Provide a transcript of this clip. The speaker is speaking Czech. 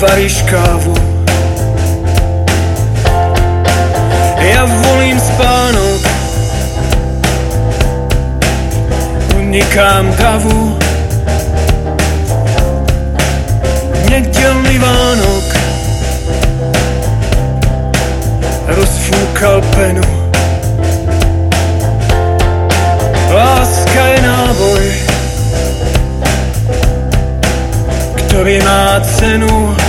varíš kávu. Já volím spánok, unikám davu. Nedělný Vánok rozfúkal penu. Láska je náboj, který má cenu.